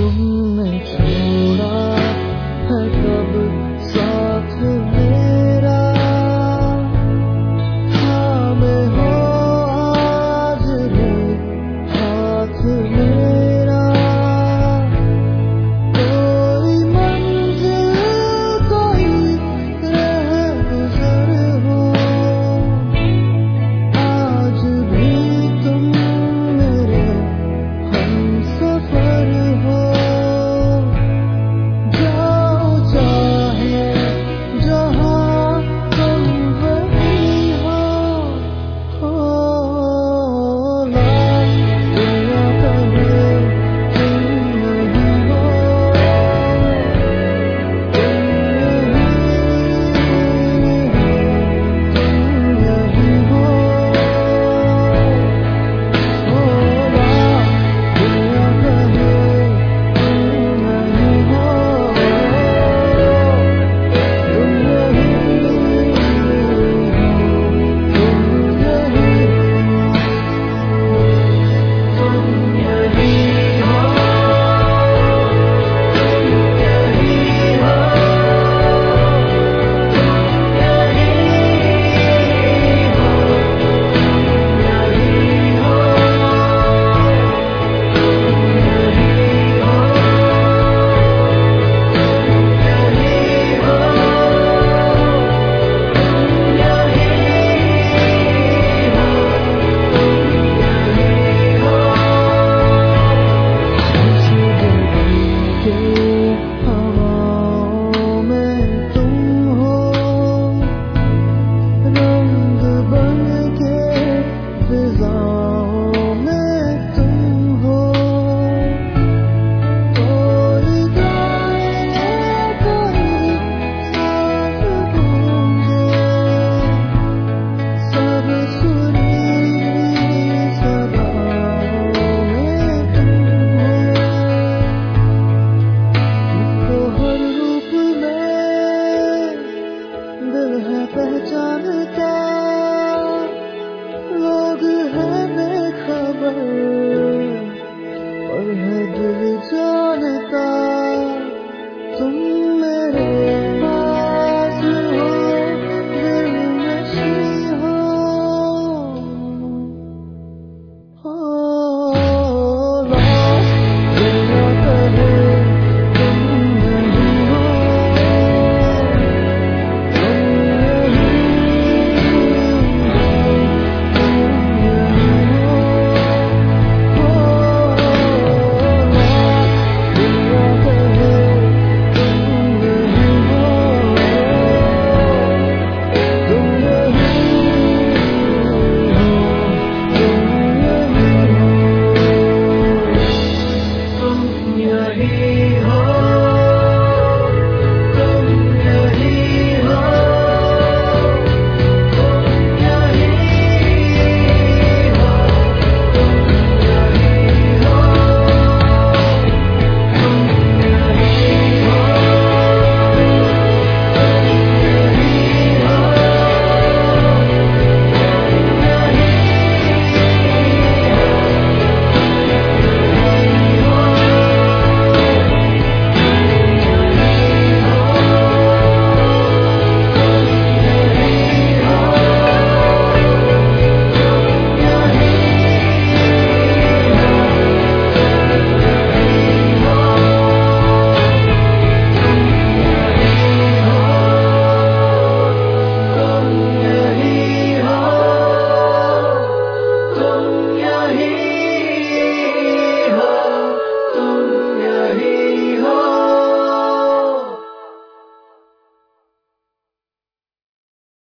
kumchi